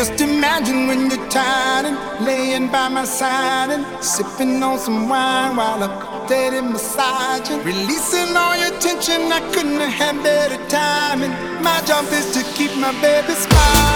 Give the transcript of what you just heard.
Just imagine when you're tired and laying by my side and sipping on some wine while I'm steady massaging. Releasing all your tension, I couldn't have had better timing. My job is to keep my baby smiling.